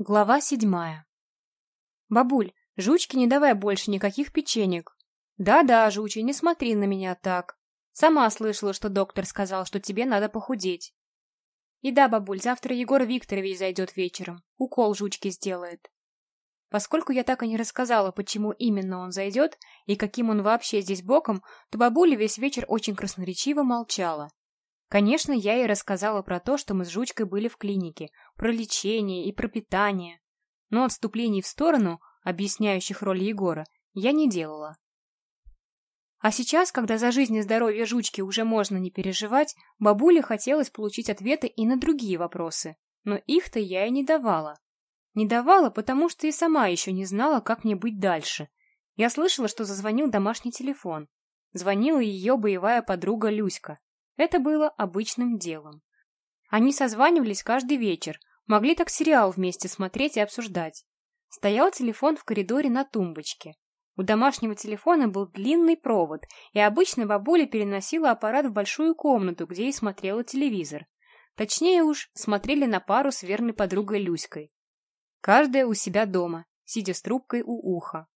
Глава седьмая. Бабуль, жучки не давай больше никаких печенек. Да-да, жучи, не смотри на меня так. Сама слышала, что доктор сказал, что тебе надо похудеть. И да, бабуль, завтра Егор Викторович зайдет вечером. Укол жучки сделает. Поскольку я так и не рассказала, почему именно он зайдет и каким он вообще здесь боком, то бабуля весь вечер очень красноречиво молчала. Конечно, я ей рассказала про то, что мы с Жучкой были в клинике, про лечение и про питание. Но отступлений в сторону, объясняющих роль Егора, я не делала. А сейчас, когда за жизнь и здоровье Жучки уже можно не переживать, бабуле хотелось получить ответы и на другие вопросы. Но их-то я и не давала. Не давала, потому что и сама еще не знала, как мне быть дальше. Я слышала, что зазвонил домашний телефон. Звонила ее боевая подруга Люська. Это было обычным делом. Они созванивались каждый вечер, могли так сериал вместе смотреть и обсуждать. Стоял телефон в коридоре на тумбочке. У домашнего телефона был длинный провод, и обычно бабуля переносила аппарат в большую комнату, где и смотрела телевизор. Точнее уж, смотрели на пару с верной подругой Люськой. Каждая у себя дома, сидя с трубкой у уха.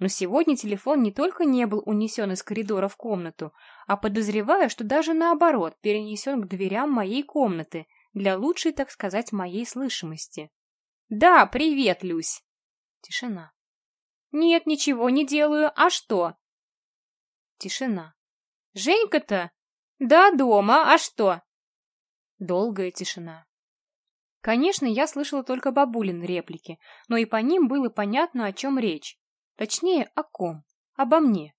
Но сегодня телефон не только не был унесен из коридора в комнату, а подозреваю, что даже наоборот перенесен к дверям моей комнаты для лучшей, так сказать, моей слышимости. «Да, привет, Люсь!» Тишина. «Нет, ничего не делаю. А что?» Тишина. «Женька-то?» «Да, дома. А что?» Долгая тишина. Конечно, я слышала только бабулин реплики, но и по ним было понятно, о чем речь. Точнее, о ком? Обо мне.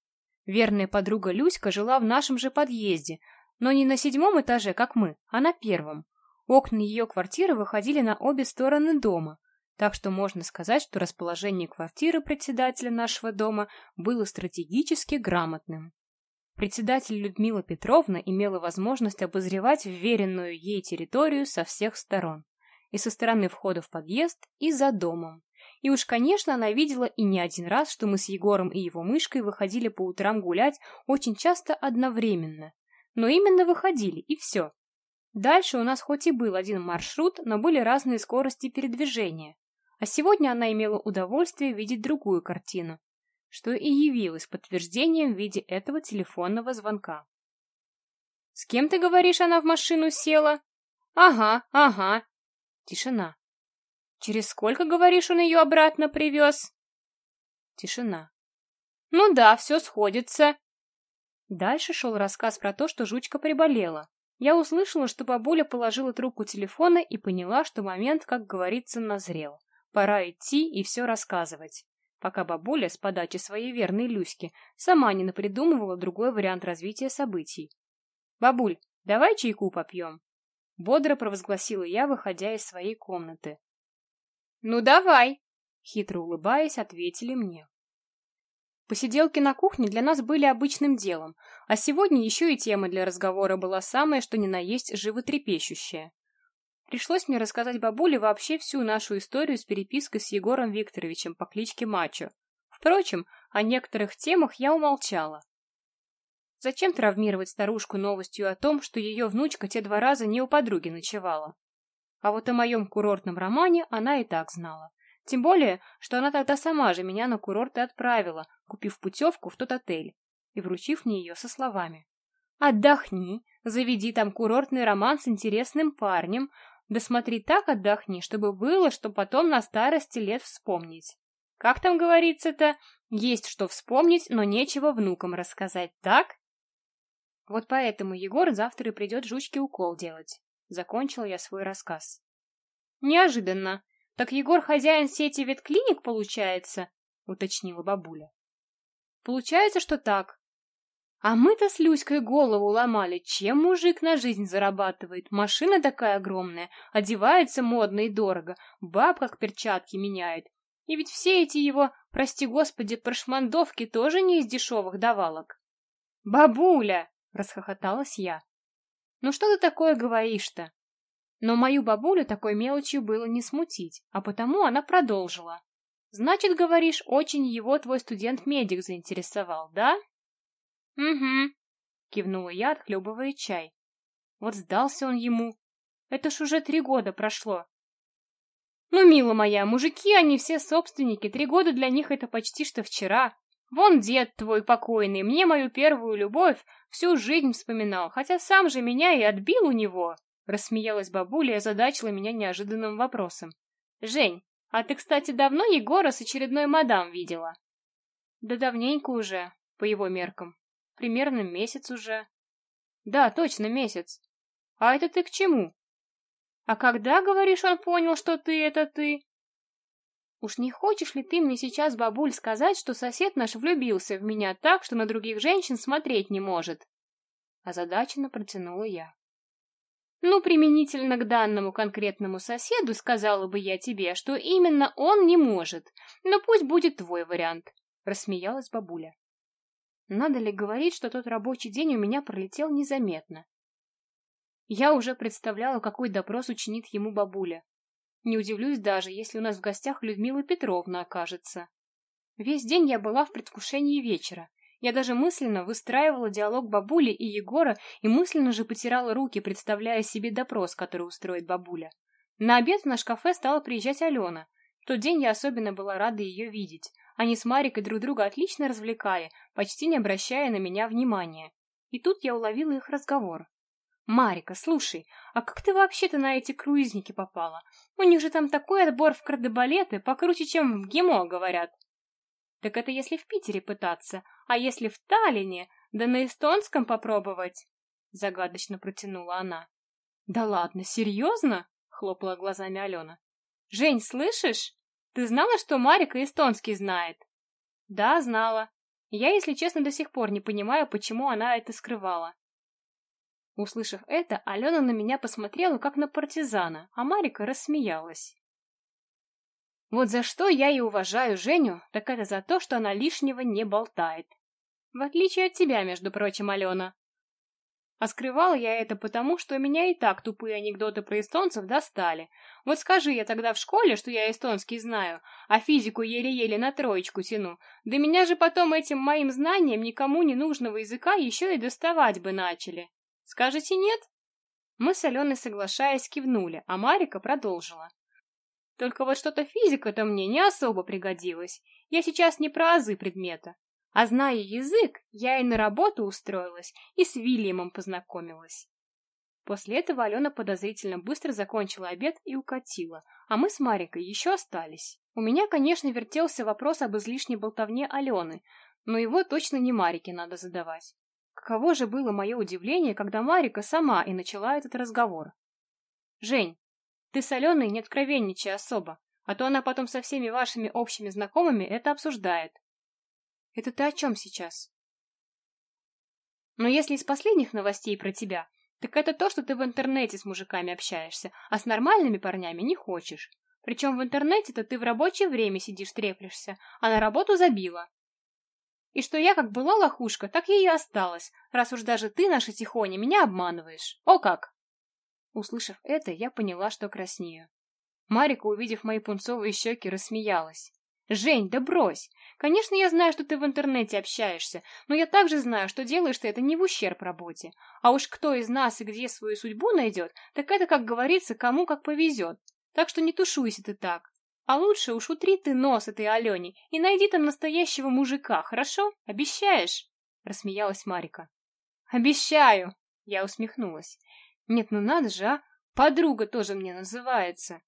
Верная подруга Люська жила в нашем же подъезде, но не на седьмом этаже, как мы, а на первом. Окна ее квартиры выходили на обе стороны дома, так что можно сказать, что расположение квартиры председателя нашего дома было стратегически грамотным. Председатель Людмила Петровна имела возможность обозревать вверенную ей территорию со всех сторон. И со стороны входа в подъезд, и за домом. И уж, конечно, она видела и не один раз, что мы с Егором и его мышкой выходили по утрам гулять очень часто одновременно. Но именно выходили, и все. Дальше у нас хоть и был один маршрут, но были разные скорости передвижения. А сегодня она имела удовольствие видеть другую картину, что и явилось подтверждением в виде этого телефонного звонка. «С кем ты говоришь, она в машину села?» «Ага, ага». Тишина. Через сколько, говоришь, он ее обратно привез? Тишина. Ну да, все сходится. Дальше шел рассказ про то, что жучка приболела. Я услышала, что бабуля положила трубку телефона и поняла, что момент, как говорится, назрел. Пора идти и все рассказывать. Пока бабуля с подачи своей верной Люськи сама не напридумывала другой вариант развития событий. «Бабуль, давай чайку попьем?» Бодро провозгласила я, выходя из своей комнаты. «Ну, давай!» — хитро улыбаясь, ответили мне. Посиделки на кухне для нас были обычным делом, а сегодня еще и тема для разговора была самая, что ни на есть животрепещущая. Пришлось мне рассказать бабуле вообще всю нашу историю с перепиской с Егором Викторовичем по кличке Мачо. Впрочем, о некоторых темах я умолчала. Зачем травмировать старушку новостью о том, что ее внучка те два раза не у подруги ночевала? А вот о моем курортном романе она и так знала. Тем более, что она тогда сама же меня на курорт и отправила, купив путевку в тот отель и вручив мне ее со словами. «Отдохни, заведи там курортный роман с интересным парнем, да смотри так отдохни, чтобы было, что потом на старости лет вспомнить. Как там говорится-то, есть что вспомнить, но нечего внукам рассказать, так?» Вот поэтому Егор завтра и придет жучке укол делать. Закончил я свой рассказ. Неожиданно. Так Егор хозяин сети ветклиник, получается? Уточнила бабуля. Получается, что так. А мы-то с Люськой голову ломали, чем мужик на жизнь зарабатывает. Машина такая огромная, одевается модно и дорого, баб как перчатки меняет. И ведь все эти его, прости господи, прошмандовки тоже не из дешевых давалок. «Бабуля!» — расхохоталась я. Ну что ты такое говоришь-то? Но мою бабулю такой мелочью было не смутить, а потому она продолжила. Значит, говоришь, очень его твой студент-медик заинтересовал, да? Угу, кивнула я, отхлебывая чай. Вот сдался он ему. Это ж уже три года прошло. Ну, мила моя, мужики, они все собственники, три года для них это почти что вчера. Вон дед твой покойный, мне мою первую любовь всю жизнь вспоминал, хотя сам же меня и отбил у него. Рассмеялась бабуля и озадачила меня неожиданным вопросом. Жень, а ты, кстати, давно Егора с очередной мадам видела? Да давненько уже, по его меркам. Примерно месяц уже. Да, точно, месяц. А это ты к чему? А когда, говоришь, он понял, что ты — это ты? Уж не хочешь ли ты мне сейчас, бабуль, сказать, что сосед наш влюбился в меня так, что на других женщин смотреть не может? Озадаченно протянула я. Ну, применительно к данному конкретному соседу, сказала бы я тебе, что именно он не может. Но пусть будет твой вариант, рассмеялась бабуля. Надо ли говорить, что тот рабочий день у меня пролетел незаметно? Я уже представляла, какой допрос учинит ему бабуля. Не удивлюсь даже, если у нас в гостях Людмила Петровна окажется. Весь день я была в предвкушении вечера. Я даже мысленно выстраивала диалог бабули и Егора и мысленно же потирала руки, представляя себе допрос, который устроит бабуля. На обед в наш кафе стала приезжать Алена. В тот день я особенно была рада ее видеть. Они с Марикой друг друга отлично развлекали, почти не обращая на меня внимания. И тут я уловила их разговор. «Марика, слушай, а как ты вообще-то на эти круизники попала? У них же там такой отбор в кардебалеты, покруче, чем в ГИМО, говорят». «Так это если в Питере пытаться, а если в Таллине, да на эстонском попробовать?» Загадочно протянула она. «Да ладно, серьезно?» — хлопала глазами Алена. «Жень, слышишь? Ты знала, что Марика эстонский знает?» «Да, знала. Я, если честно, до сих пор не понимаю, почему она это скрывала. Услышав это, Алена на меня посмотрела, как на партизана, а Марика рассмеялась. Вот за что я и уважаю Женю, так это за то, что она лишнего не болтает. В отличие от тебя, между прочим, Алена. А скрывала я это потому, что меня и так тупые анекдоты про эстонцев достали. Вот скажи я тогда в школе, что я эстонский знаю, а физику еле-еле на троечку тяну, да меня же потом этим моим знанием никому не нужного языка еще и доставать бы начали. Скажете нет? Мы с Аленой, соглашаясь, кивнули, а Марика продолжила. Только вот что-то физика-то мне не особо пригодилась. Я сейчас не про азы предмета. А зная язык, я и на работу устроилась, и с Вильямом познакомилась. После этого Алена подозрительно быстро закончила обед и укатила, а мы с Марикой еще остались. У меня, конечно, вертелся вопрос об излишней болтовне Алены, но его точно не Марике надо задавать. Каково же было мое удивление, когда Марика сама и начала этот разговор. «Жень, ты с Аленой не откровенничай особо, а то она потом со всеми вашими общими знакомыми это обсуждает». «Это ты о чем сейчас?» «Но если из последних новостей про тебя, так это то, что ты в интернете с мужиками общаешься, а с нормальными парнями не хочешь. Причем в интернете-то ты в рабочее время сидишь треплешься, а на работу забила. И что я как была лохушка, так я и осталась, раз уж даже ты, наша Тихоня, меня обманываешь. О как!» Услышав это, я поняла, что краснею. Марика, увидев мои пунцовые щеки, рассмеялась. «Жень, да брось! Конечно, я знаю, что ты в интернете общаешься, но я также знаю, что делаешь ты это не в ущерб работе. А уж кто из нас и где свою судьбу найдет, так это, как говорится, кому как повезет. Так что не тушуйся ты так. А лучше уж утри ты нос этой Алене и найди там настоящего мужика, хорошо? Обещаешь?» Рассмеялась Марика. «Обещаю!» Я усмехнулась. «Нет, ну надо же, а! Подруга тоже мне называется!»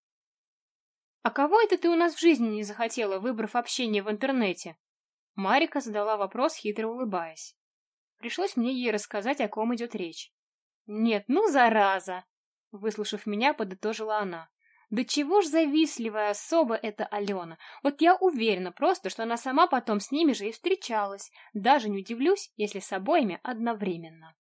«А кого это ты у нас в жизни не захотела, выбрав общение в интернете?» Марика задала вопрос, хитро улыбаясь. Пришлось мне ей рассказать, о ком идет речь. «Нет, ну зараза!» Выслушав меня, подытожила она. Да чего ж завистливая особа эта Алена. Вот я уверена просто, что она сама потом с ними же и встречалась. Даже не удивлюсь, если с обоими одновременно.